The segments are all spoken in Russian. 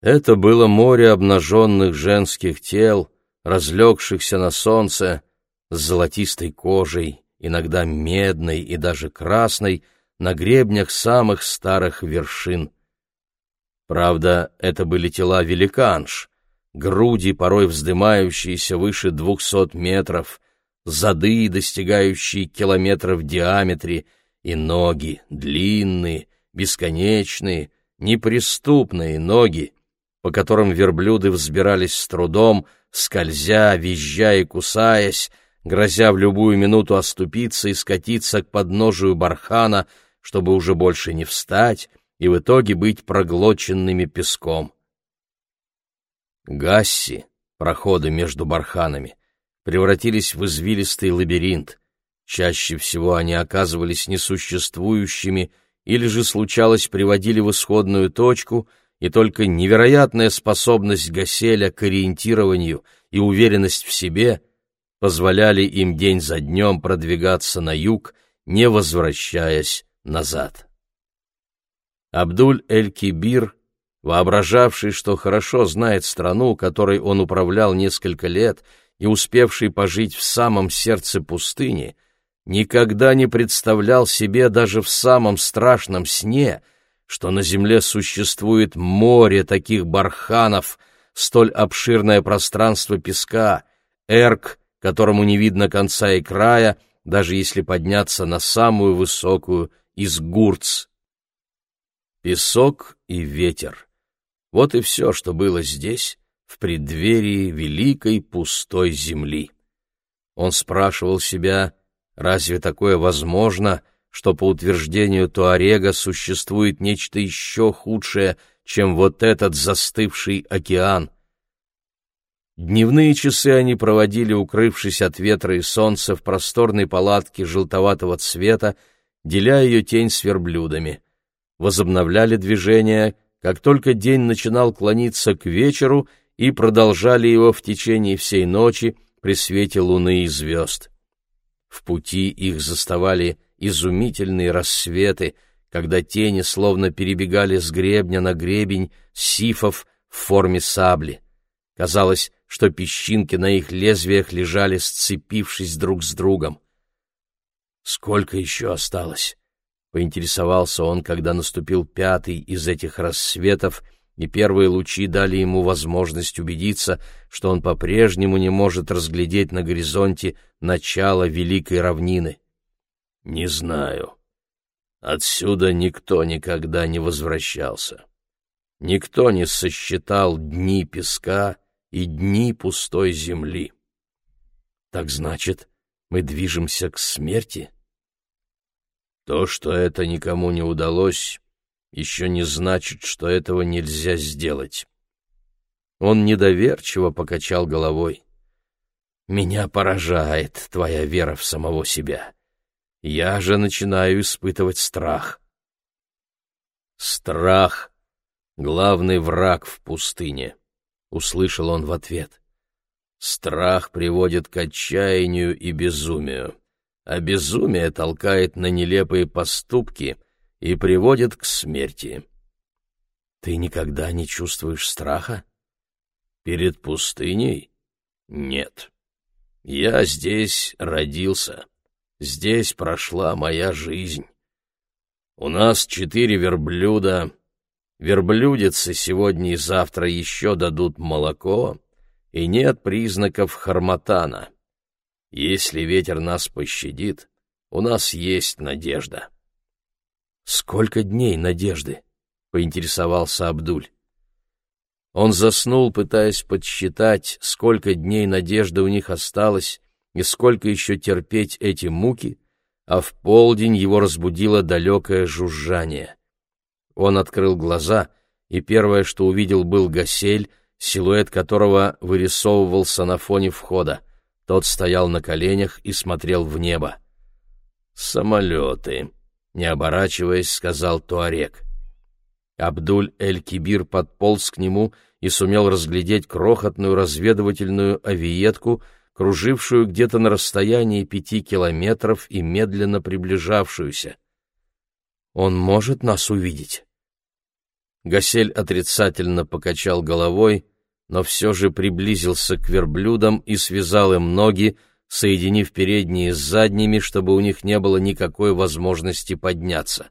Это было море обнаженных женских тел, разлегшихся на солнце, с золотистой кожей, иногда медной и даже красной, на гребнях самых старых вершин. Правда, это были тела великанш, груди, порой вздымающиеся выше двухсот метров, зады, достигающие километров в диаметре, и ноги, длинные, бесконечные, неприступные ноги, по которым верблюды взбирались с трудом, скользя, визжа и кусаясь, грозя в любую минуту оступиться и скатиться к подножию бархана, чтобы уже больше не встать и в итоге быть проглоченными песком. Гасси, проходы между барханами, превратились в извилистый лабиринт. Чаще всего они оказывались несуществующими или же, случалось, приводили в исходную точку, и только невероятная способность Гаселя к ориентированию и уверенность в себе позволяли им день за днем продвигаться на юг, не возвращаясь назад. Абдуль-эль-Кибир, воображавший, что хорошо знает страну, которой он управлял несколько лет и успевший пожить в самом сердце пустыни, никогда не представлял себе даже в самом страшном сне, что на земле существует море таких барханов, столь обширное пространство песка, эрк, которому не видно конца и края, даже если подняться на самую высокую из гурц. Песок и ветер. Вот и все, что было здесь, в преддверии великой пустой земли. Он спрашивал себя, разве такое возможно, что по утверждению Туарега существует нечто еще худшее, чем вот этот застывший океан? Дневные часы они проводили, укрывшись от ветра и солнца в просторной палатке желтоватого цвета, деля ее тень с верблюдами. Возобновляли движение, как только день начинал клониться к вечеру, и продолжали его в течение всей ночи при свете луны и звезд. В пути их заставали изумительные рассветы, когда тени словно перебегали с гребня на гребень сифов в форме сабли. Казалось, что песчинки на их лезвиях лежали, сцепившись друг с другом. Сколько еще осталось? Поинтересовался он, когда наступил пятый из этих рассветов, и первые лучи дали ему возможность убедиться, что он по-прежнему не может разглядеть на горизонте начало великой равнины. «Не знаю. Отсюда никто никогда не возвращался. Никто не сосчитал дни песка и дни пустой земли. Так значит, мы движемся к смерти?» То, что это никому не удалось, еще не значит, что этого нельзя сделать. Он недоверчиво покачал головой. «Меня поражает твоя вера в самого себя. Я же начинаю испытывать страх». «Страх — главный враг в пустыне», — услышал он в ответ. «Страх приводит к отчаянию и безумию а безумие толкает на нелепые поступки и приводит к смерти. Ты никогда не чувствуешь страха? Перед пустыней? Нет. Я здесь родился. Здесь прошла моя жизнь. У нас четыре верблюда. Верблюдицы сегодня и завтра еще дадут молоко, и нет признаков харматана. Если ветер нас пощадит, у нас есть надежда. Сколько дней надежды? поинтересовался Абдуль. Он заснул, пытаясь подсчитать, сколько дней надежды у них осталось и сколько еще терпеть эти муки, а в полдень его разбудило далекое жужжание. Он открыл глаза, и первое, что увидел, был Гасель, силуэт которого вырисовывался на фоне входа. Тот стоял на коленях и смотрел в небо. «Самолеты», — не оборачиваясь, сказал Туарек. Абдуль-эль-Кибир подполз к нему и сумел разглядеть крохотную разведывательную авиетку, кружившую где-то на расстоянии пяти километров и медленно приближавшуюся. «Он может нас увидеть?» Гасель отрицательно покачал головой, но все же приблизился к верблюдам и связал им ноги, соединив передние с задними, чтобы у них не было никакой возможности подняться.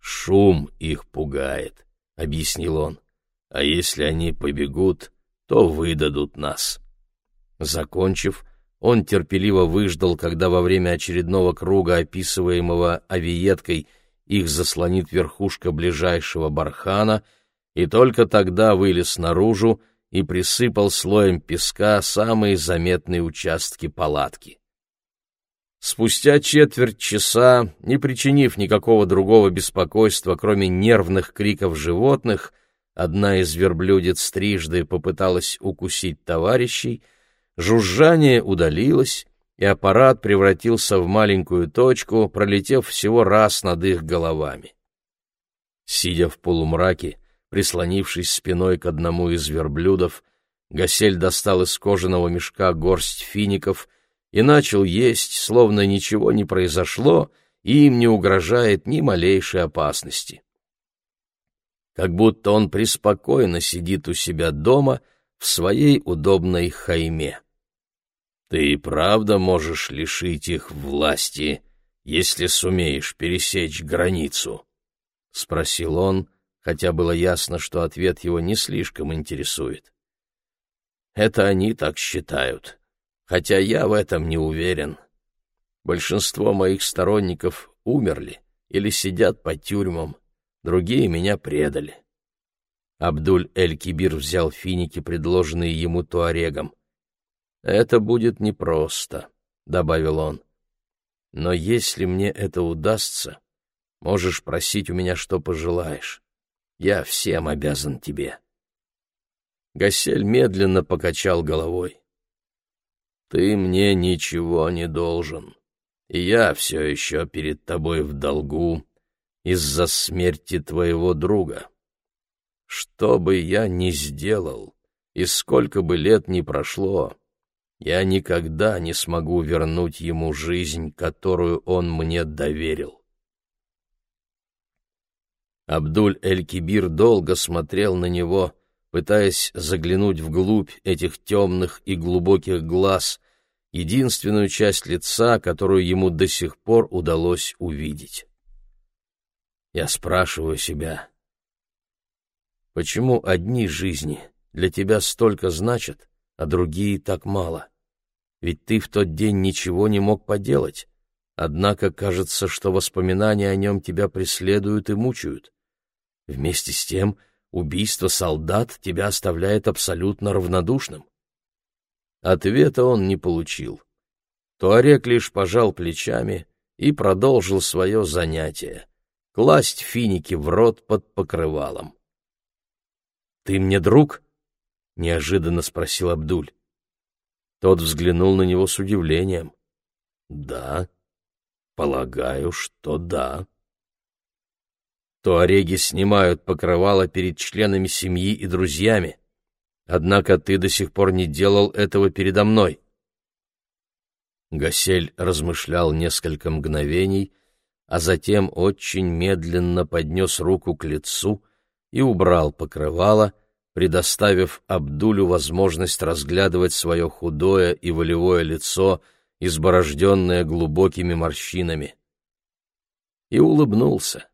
«Шум их пугает», — объяснил он, — «а если они побегут, то выдадут нас». Закончив, он терпеливо выждал, когда во время очередного круга, описываемого авиеткой, их заслонит верхушка ближайшего бархана, и только тогда вылез наружу, и присыпал слоем песка самые заметные участки палатки. Спустя четверть часа, не причинив никакого другого беспокойства, кроме нервных криков животных, одна из верблюдец трижды попыталась укусить товарищей, жужжание удалилось, и аппарат превратился в маленькую точку, пролетев всего раз над их головами. Сидя в полумраке, Прислонившись спиной к одному из верблюдов, Гасель достал из кожаного мешка горсть фиников и начал есть, словно ничего не произошло, и им не угрожает ни малейшей опасности. Как будто он преспокойно сидит у себя дома в своей удобной хайме. Ты и правда можешь лишить их власти, если сумеешь пересечь границу? — спросил он, хотя было ясно, что ответ его не слишком интересует. Это они так считают, хотя я в этом не уверен. Большинство моих сторонников умерли или сидят по тюрьмам, другие меня предали. Абдуль-эль-Кибир взял финики, предложенные ему туарегом. «Это будет непросто», — добавил он. «Но если мне это удастся, можешь просить у меня, что пожелаешь. Я всем обязан тебе. Гасель медленно покачал головой. Ты мне ничего не должен, и я все еще перед тобой в долгу из-за смерти твоего друга. Что бы я ни сделал, и сколько бы лет ни прошло, я никогда не смогу вернуть ему жизнь, которую он мне доверил. Абдуль-эль-Кибир долго смотрел на него, пытаясь заглянуть вглубь этих темных и глубоких глаз, единственную часть лица, которую ему до сих пор удалось увидеть. Я спрашиваю себя, почему одни жизни для тебя столько значат, а другие так мало? Ведь ты в тот день ничего не мог поделать, однако кажется, что воспоминания о нем тебя преследуют и мучают. Вместе с тем убийство солдат тебя оставляет абсолютно равнодушным. Ответа он не получил. Туарек лишь пожал плечами и продолжил свое занятие — класть финики в рот под покрывалом. — Ты мне друг? — неожиданно спросил Абдуль. Тот взглянул на него с удивлением. — Да, полагаю, что да то ореги снимают покрывало перед членами семьи и друзьями. Однако ты до сих пор не делал этого передо мной. Гасель размышлял несколько мгновений, а затем очень медленно поднес руку к лицу и убрал покрывало, предоставив Абдулю возможность разглядывать свое худое и волевое лицо, изборожденное глубокими морщинами. И улыбнулся.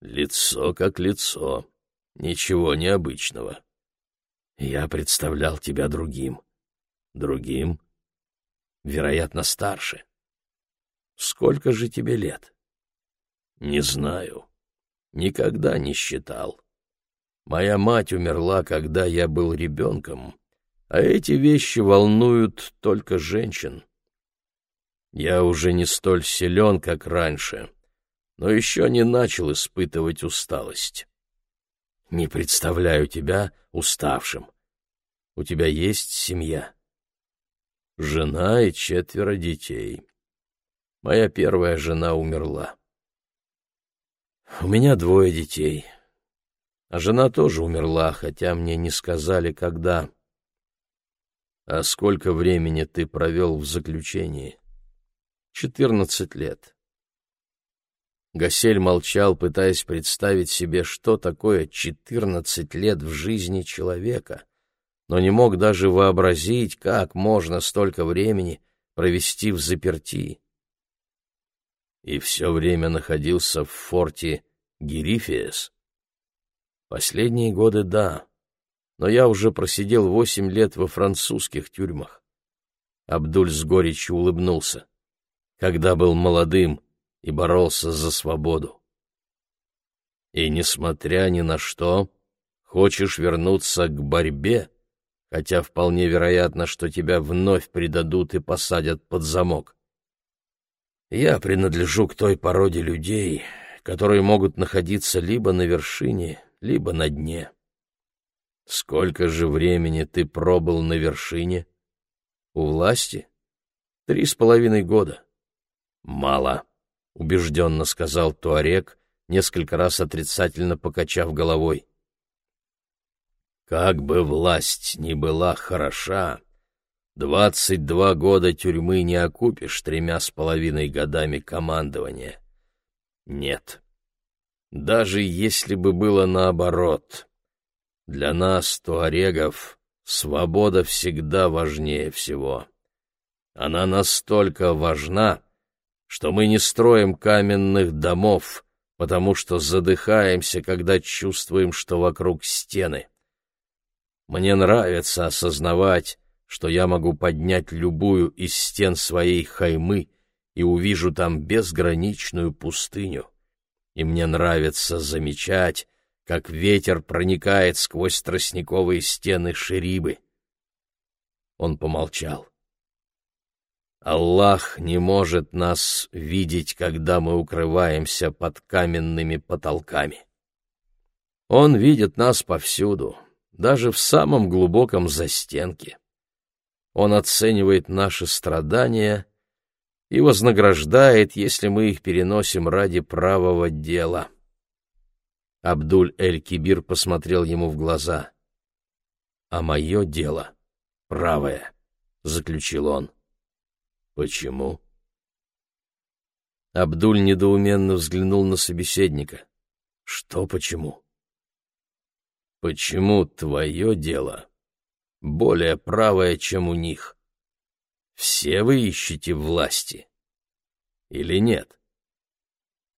Лицо как лицо, ничего необычного. Я представлял тебя другим. Другим? Вероятно, старше. Сколько же тебе лет? Не знаю. Никогда не считал. Моя мать умерла, когда я был ребенком, а эти вещи волнуют только женщин. Я уже не столь силен, как раньше, но еще не начал испытывать усталость. Не представляю тебя уставшим. У тебя есть семья? Жена и четверо детей. Моя первая жена умерла. У меня двое детей. А жена тоже умерла, хотя мне не сказали, когда. А сколько времени ты провел в заключении? Четырнадцать лет. Гасель молчал, пытаясь представить себе, что такое четырнадцать лет в жизни человека, но не мог даже вообразить, как можно столько времени провести в заперти. И все время находился в форте Герифиес. Последние годы — да, но я уже просидел восемь лет во французских тюрьмах. Абдуль с горечью улыбнулся. Когда был молодым, и боролся за свободу. И, несмотря ни на что, хочешь вернуться к борьбе, хотя вполне вероятно, что тебя вновь предадут и посадят под замок. Я принадлежу к той породе людей, которые могут находиться либо на вершине, либо на дне. Сколько же времени ты пробыл на вершине? У власти? Три с половиной года. Мало. — убежденно сказал Туарек, несколько раз отрицательно покачав головой. «Как бы власть ни была хороша, двадцать два года тюрьмы не окупишь тремя с половиной годами командования. Нет. Даже если бы было наоборот, для нас, туарегов, свобода всегда важнее всего. Она настолько важна, что мы не строим каменных домов, потому что задыхаемся, когда чувствуем, что вокруг стены. Мне нравится осознавать, что я могу поднять любую из стен своей хаймы и увижу там безграничную пустыню. И мне нравится замечать, как ветер проникает сквозь тростниковые стены Шерибы. Он помолчал. Аллах не может нас видеть, когда мы укрываемся под каменными потолками. Он видит нас повсюду, даже в самом глубоком застенке. Он оценивает наши страдания и вознаграждает, если мы их переносим ради правого дела. Абдуль-эль-Кибир посмотрел ему в глаза. «А мое дело правое», — заключил он. Почему? Абдуль недоуменно взглянул на собеседника. Что почему? Почему твое дело более правое, чем у них? Все вы ищете власти? Или нет?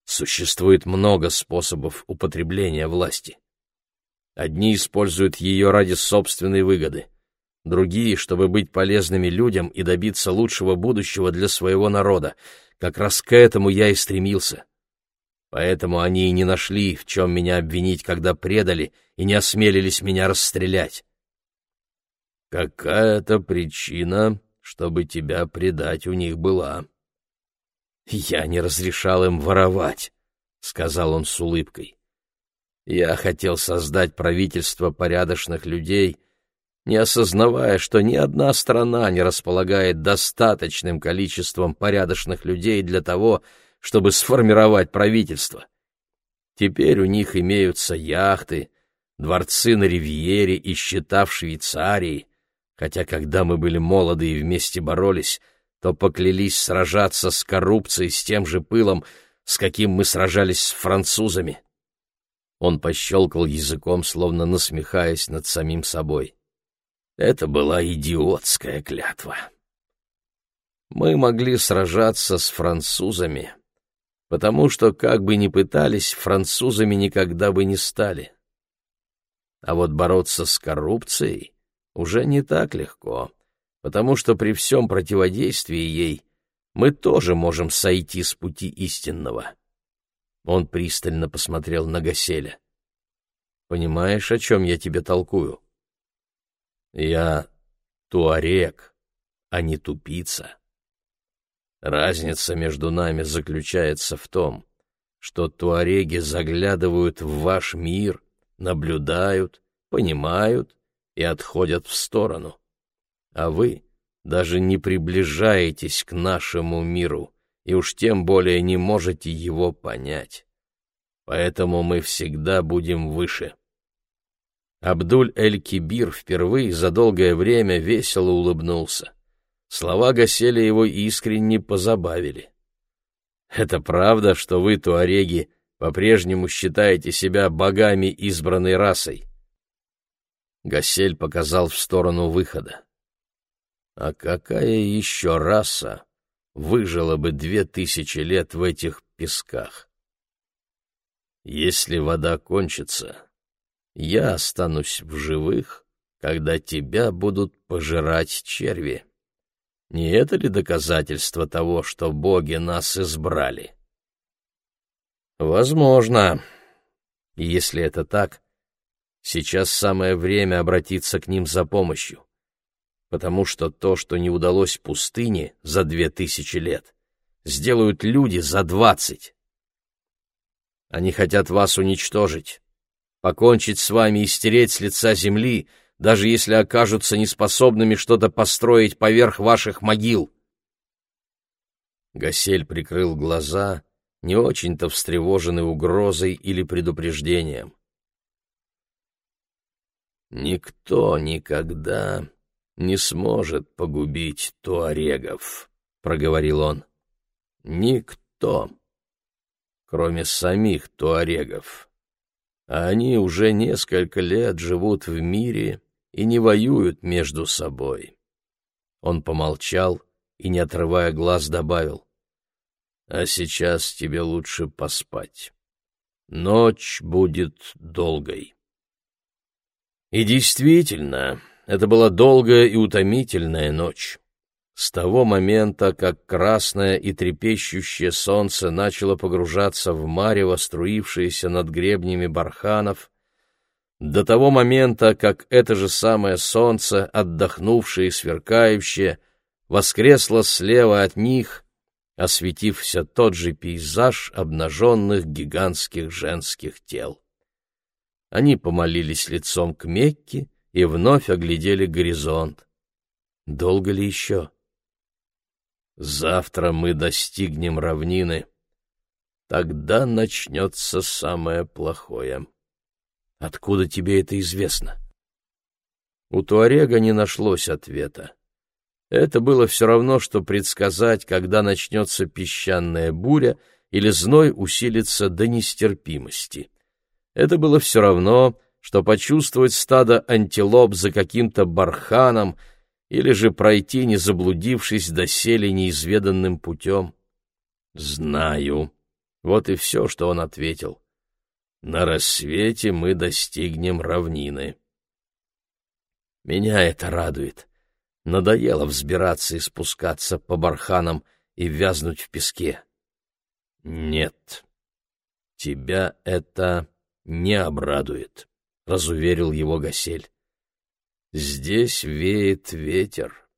Существует много способов употребления власти. Одни используют ее ради собственной выгоды, другие, чтобы быть полезными людям и добиться лучшего будущего для своего народа. Как раз к этому я и стремился. Поэтому они и не нашли, в чем меня обвинить, когда предали и не осмелились меня расстрелять. Какая-то причина, чтобы тебя предать, у них была. Я не разрешал им воровать, — сказал он с улыбкой. Я хотел создать правительство порядочных людей — не осознавая, что ни одна страна не располагает достаточным количеством порядочных людей для того, чтобы сформировать правительство. Теперь у них имеются яхты, дворцы на Ривьере и счета в Швейцарии, хотя когда мы были молоды и вместе боролись, то поклялись сражаться с коррупцией с тем же пылом, с каким мы сражались с французами. Он пощелкал языком, словно насмехаясь над самим собой. Это была идиотская клятва. Мы могли сражаться с французами, потому что, как бы ни пытались, французами никогда бы не стали. А вот бороться с коррупцией уже не так легко, потому что при всем противодействии ей мы тоже можем сойти с пути истинного. Он пристально посмотрел на Гаселя. «Понимаешь, о чем я тебе толкую?» Я туарек, а не тупица. Разница между нами заключается в том, что туареги заглядывают в ваш мир, наблюдают, понимают и отходят в сторону. А вы даже не приближаетесь к нашему миру и уж тем более не можете его понять. Поэтому мы всегда будем выше. Абдуль-эль-Кибир впервые за долгое время весело улыбнулся. Слова Гаселя его искренне позабавили. Это правда, что вы, туареги, по-прежнему считаете себя богами избранной расой?» Гасель показал в сторону выхода. «А какая еще раса выжила бы две тысячи лет в этих песках? Если вода кончится, я останусь в живых, когда тебя будут пожирать черви. Не это ли доказательство того, что боги нас избрали? Возможно. если это так, сейчас самое время обратиться к ним за помощью, потому что то, что не удалось пустыне за две тысячи лет, сделают люди за двадцать. Они хотят вас уничтожить, покончить с вами и стереть с лица земли, даже если окажутся неспособными что-то построить поверх ваших могил. Гасель прикрыл глаза, не очень-то встревоженный угрозой или предупреждением. «Никто никогда не сможет погубить туарегов», — проговорил он. «Никто, кроме самих туарегов а они уже несколько лет живут в мире и не воюют между собой. Он помолчал и, не отрывая глаз, добавил, «А сейчас тебе лучше поспать. Ночь будет долгой». И действительно, это была долгая и утомительная ночь. С того момента, как красное и трепещущее солнце начало погружаться в марево, струившееся над гребнями барханов, до того момента, как это же самое солнце, отдохнувшее и сверкающее, воскресло слева от них, осветив все тот же пейзаж обнаженных гигантских женских тел. Они помолились лицом к Мекке и вновь оглядели горизонт. Долго ли еще? Завтра мы достигнем равнины. Тогда начнется самое плохое. Откуда тебе это известно? У Туарега не нашлось ответа. Это было все равно, что предсказать, когда начнется песчаная буря или зной усилится до нестерпимости. Это было все равно, что почувствовать стадо антилоп за каким-то барханом — или же пройти, не заблудившись, доселе неизведанным путем? Знаю. Вот и все, что он ответил. На рассвете мы достигнем равнины. Меня это радует. Надоело взбираться и спускаться по барханам и вязнуть в песке. Нет, тебя это не обрадует, — разуверил его Гасель. Здесь веет ветер.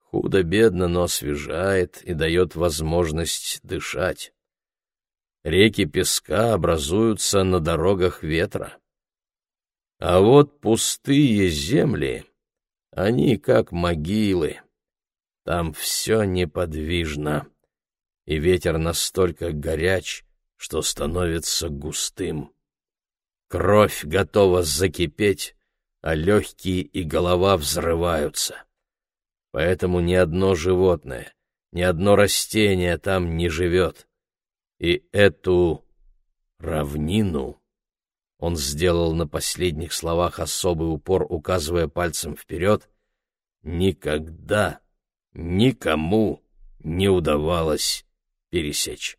Худо-бедно, но освежает и дает возможность дышать. Реки песка образуются на дорогах ветра. А вот пустые земли, они как могилы. Там все неподвижно, и ветер настолько горяч, что становится густым. Кровь готова закипеть, а легкие и голова взрываются. Поэтому ни одно животное, ни одно растение там не живет. И эту равнину он сделал на последних словах особый упор, указывая пальцем вперед, никогда никому не удавалось пересечь.